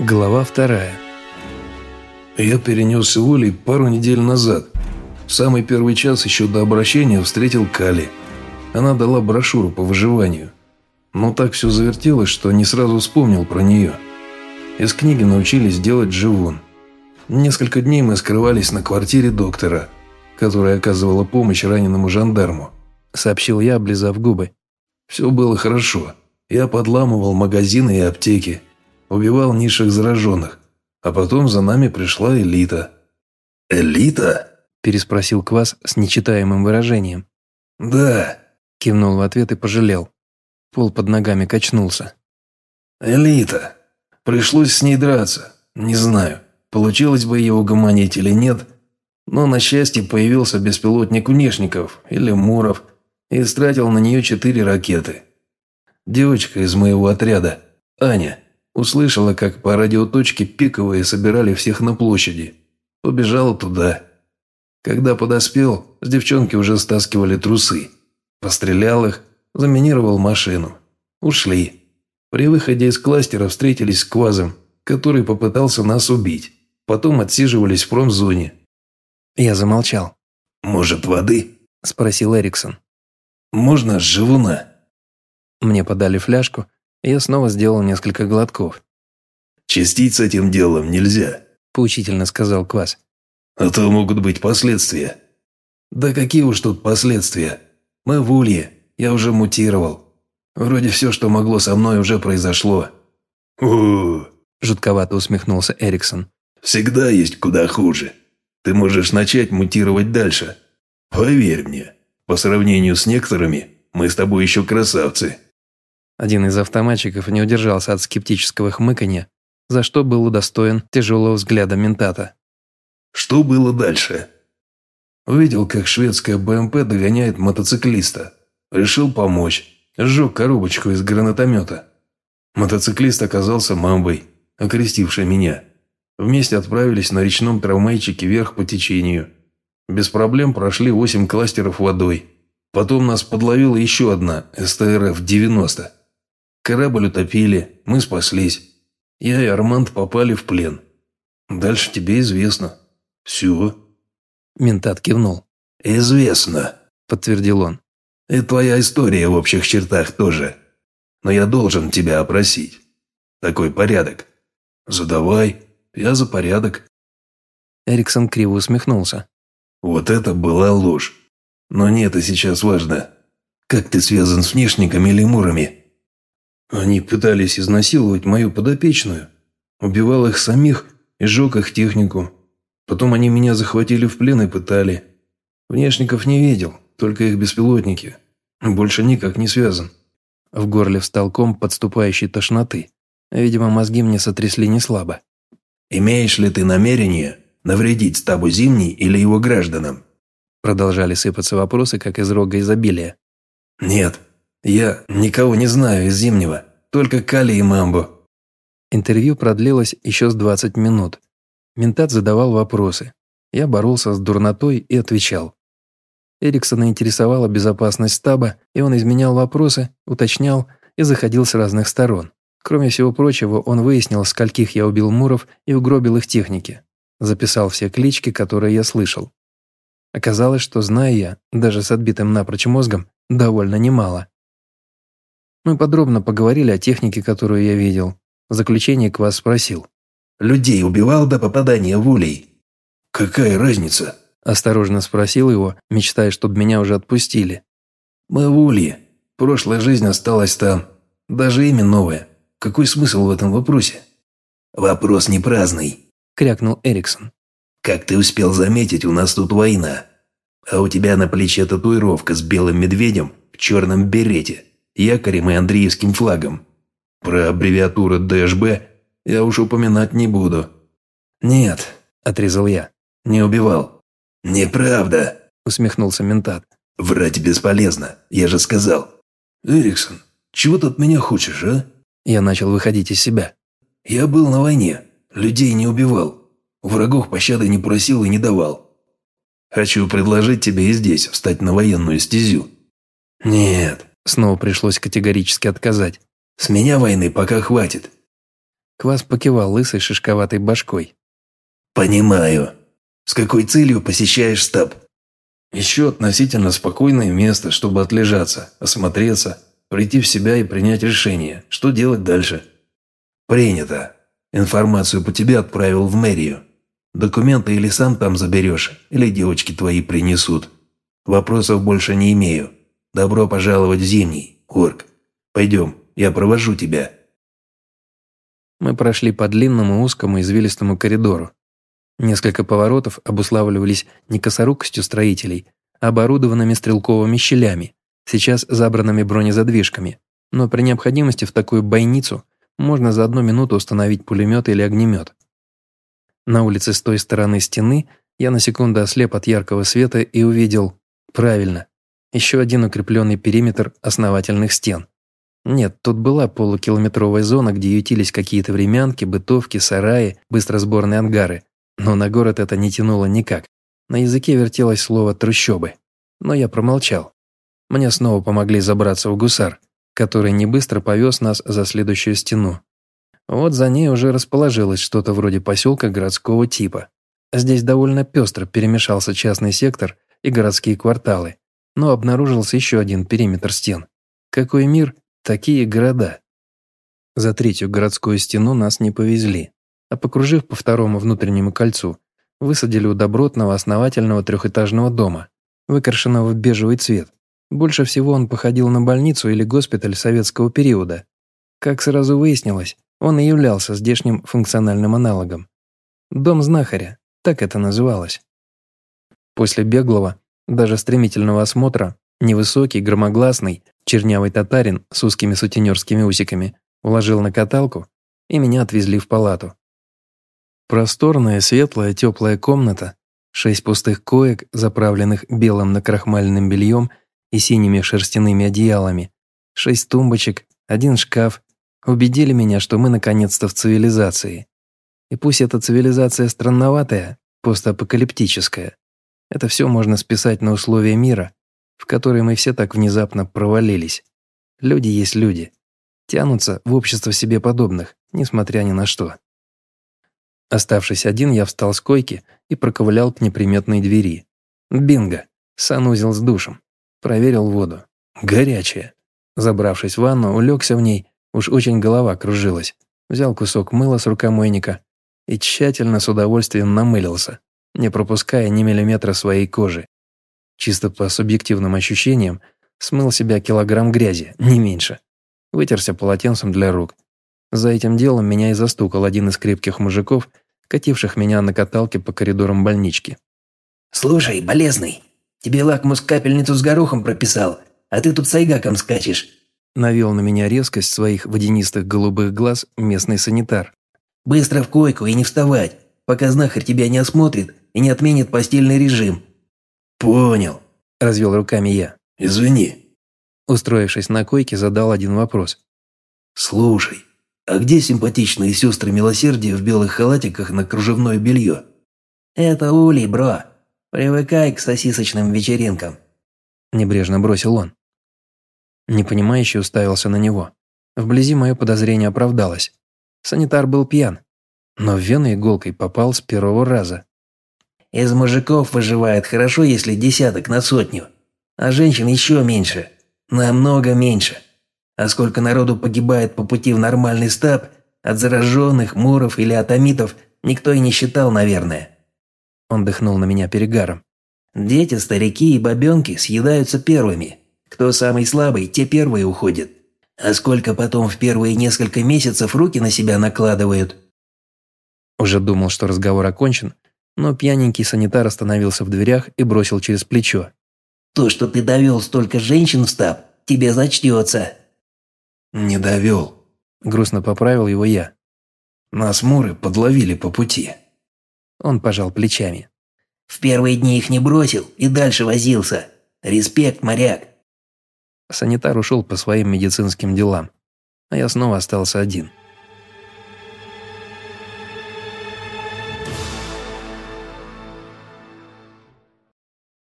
Глава вторая. Я перенесся в Улей пару недель назад. В самый первый час еще до обращения встретил Кали. Она дала брошюру по выживанию. Но так все завертелось, что не сразу вспомнил про нее. Из книги научились делать живун. Несколько дней мы скрывались на квартире доктора, которая оказывала помощь раненому жандарму. Сообщил я, облизав губы. Все было хорошо. Я подламывал магазины и аптеки, убивал низших зараженных, а потом за нами пришла элита. «Элита?» – переспросил Квас с нечитаемым выражением. «Да», – кивнул в ответ и пожалел. Пол под ногами качнулся. «Элита. Пришлось с ней драться. Не знаю, получилось бы ее угомонить или нет, но на счастье появился беспилотник Внешников или Муров и стратил на нее четыре ракеты. Девочка из моего отряда, Аня, услышала, как по радиоточке пиковые собирали всех на площади. Побежала туда. Когда подоспел, с девчонки уже стаскивали трусы. Пострелял их, заминировал машину. Ушли. При выходе из кластера встретились с Квазом, который попытался нас убить. Потом отсиживались в промзоне. Я замолчал. «Может, воды?» – спросил Эриксон. «Можно живуна?» Мне подали фляжку, я снова сделал несколько глотков. «Чистить с этим делом нельзя», – поучительно сказал Квас. «А то могут быть последствия». «Да какие уж тут последствия? Мы в Улье, я уже мутировал. Вроде все, что могло со мной, уже произошло». «У-у-у», жутковато усмехнулся Эриксон. «Всегда есть куда хуже. Ты можешь начать мутировать дальше. Поверь мне, по сравнению с некоторыми, мы с тобой еще красавцы». Один из автоматчиков не удержался от скептического хмыканья, за что был удостоен тяжелого взгляда ментата. «Что было дальше?» Увидел, как шведская БМП догоняет мотоциклиста. Решил помочь. Сжег коробочку из гранатомета. Мотоциклист оказался мамбой, окрестившей меня. Вместе отправились на речном травмейчике вверх по течению. Без проблем прошли восемь кластеров водой. Потом нас подловила еще одна СТРФ-90. Корабль утопили, мы спаслись. Я и Арманд попали в плен. Дальше тебе известно. Все. Ментат кивнул. «Известно», – подтвердил он. «И твоя история в общих чертах тоже. Но я должен тебя опросить. Такой порядок. Задавай, я за порядок». Эриксон криво усмехнулся. «Вот это была ложь. Но не это сейчас важно. Как ты связан с внешниками или мурами?» Они пытались изнасиловать мою подопечную. Убивал их самих и сжег их технику. Потом они меня захватили в плен и пытали. Внешников не видел, только их беспилотники. Больше никак не связан. В горле встал ком подступающей тошноты. Видимо, мозги мне сотрясли не слабо. «Имеешь ли ты намерение навредить стабу Зимний или его гражданам?» Продолжали сыпаться вопросы, как из рога изобилия. «Нет, я никого не знаю из Зимнего, только Кали и Мамбо». Интервью продлилось еще с 20 минут. Ментат задавал вопросы. Я боролся с дурнотой и отвечал. Эриксона интересовала безопасность стаба, и он изменял вопросы, уточнял и заходил с разных сторон. Кроме всего прочего, он выяснил, скольких я убил муров и угробил их техники. Записал все клички, которые я слышал. Оказалось, что знаю я, даже с отбитым напрочь мозгом, довольно немало. Мы подробно поговорили о технике, которую я видел. В заключение Квас спросил. «Людей убивал до попадания в улей?» «Какая разница?» Осторожно спросил его, мечтая, чтобы меня уже отпустили. «Мы в улье. Прошлая жизнь осталась там. Даже имя новое. Какой смысл в этом вопросе?» «Вопрос не праздный», – крякнул Эриксон. «Как ты успел заметить, у нас тут война. А у тебя на плече татуировка с белым медведем в черном берете, якорем и андреевским флагом. Про аббревиатуру ДШБ я уж упоминать не буду». «Нет», – отрезал я, – «не убивал». «Неправда», – усмехнулся ментат. «Врать бесполезно, я же сказал». «Эриксон, чего ты от меня хочешь, а?» Я начал выходить из себя. «Я был на войне, людей не убивал, врагов пощады не просил и не давал. Хочу предложить тебе и здесь встать на военную стезю». «Нет», – снова пришлось категорически отказать. «С меня войны пока хватит». Квас покивал лысой шишковатой башкой. «Понимаю. С какой целью посещаешь стаб?» «Еще относительно спокойное место, чтобы отлежаться, осмотреться, прийти в себя и принять решение, что делать дальше». «Принято. Информацию по тебе отправил в мэрию. Документы или сам там заберешь, или девочки твои принесут. Вопросов больше не имею. Добро пожаловать в Зимний, Орк. Пойдем, я провожу тебя». Мы прошли по длинному узкому извилистому коридору. Несколько поворотов обуславливались не косорукостью строителей, а оборудованными стрелковыми щелями, сейчас забранными бронезадвижками. Но при необходимости в такую бойницу можно за одну минуту установить пулемет или огнемет. На улице с той стороны стены я на секунду ослеп от яркого света и увидел, правильно, еще один укрепленный периметр основательных стен. Нет, тут была полукилометровая зона, где ютились какие-то времянки, бытовки, сараи, быстросборные ангары. Но на город это не тянуло никак. На языке вертелось слово «трущобы». Но я промолчал. Мне снова помогли забраться в гусар, который не быстро повез нас за следующую стену. Вот за ней уже расположилось что-то вроде поселка городского типа. Здесь довольно пестро перемешался частный сектор и городские кварталы, но обнаружился еще один периметр стен. Какой мир, такие города. За третью городскую стену нас не повезли, а покружив по второму внутреннему кольцу, высадили у добротного основательного трехэтажного дома, выкрашенного в бежевый цвет. Больше всего он походил на больницу или госпиталь советского периода. Как сразу выяснилось, он и являлся здешним функциональным аналогом. Дом знахаря, так это называлось. После беглого, даже стремительного осмотра, невысокий, громогласный, чернявый татарин с узкими сутенерскими усиками уложил на каталку, и меня отвезли в палату. Просторная, светлая, теплая комната, шесть пустых коек, заправленных белым накрахмаленным бельем и синими шерстяными одеялами, шесть тумбочек, один шкаф, убедили меня, что мы наконец-то в цивилизации. И пусть эта цивилизация странноватая, постапокалиптическая, это все можно списать на условия мира, в который мы все так внезапно провалились. Люди есть люди. Тянутся в общество себе подобных, несмотря ни на что. Оставшись один, я встал с койки и проковылял к неприметной двери. Бинго! Санузел с душем. Проверил воду. Горячая. Забравшись в ванну, улегся в ней, уж очень голова кружилась. Взял кусок мыла с рукомойника и тщательно с удовольствием намылился не пропуская ни миллиметра своей кожи. Чисто по субъективным ощущениям, смыл себя килограмм грязи, не меньше. Вытерся полотенцем для рук. За этим делом меня и застукал один из крепких мужиков, кативших меня на каталке по коридорам больнички. «Слушай, болезный, тебе лакмус капельницу с горохом прописал, а ты тут с айгаком скачешь». Навел на меня резкость своих водянистых голубых глаз местный санитар. «Быстро в койку и не вставать, пока знахарь тебя не осмотрит и не отменит постельный режим». «Понял», – развел руками я. «Извини». Устроившись на койке, задал один вопрос. «Слушай, а где симпатичные сестры милосердия в белых халатиках на кружевное белье?» «Это улей, бро. Привыкай к сосисочным вечеринкам». Небрежно бросил он. Непонимающе уставился на него. Вблизи мое подозрение оправдалось. Санитар был пьян, но в вену иголкой попал с первого раза. Из мужиков выживает хорошо, если десяток на сотню. А женщин еще меньше. Намного меньше. А сколько народу погибает по пути в нормальный стаб, от зараженных, муров или атомитов, никто и не считал, наверное. Он дыхнул на меня перегаром. Дети, старики и бабенки съедаются первыми. Кто самый слабый, те первые уходят. А сколько потом в первые несколько месяцев руки на себя накладывают. Уже думал, что разговор окончен, но пьяненький санитар остановился в дверях и бросил через плечо. «То, что ты довел столько женщин в стаб, тебе зачтется». «Не довел», – грустно поправил его я. «Нас муры подловили по пути». Он пожал плечами. «В первые дни их не бросил и дальше возился. Респект, моряк». Санитар ушел по своим медицинским делам, а я снова остался один –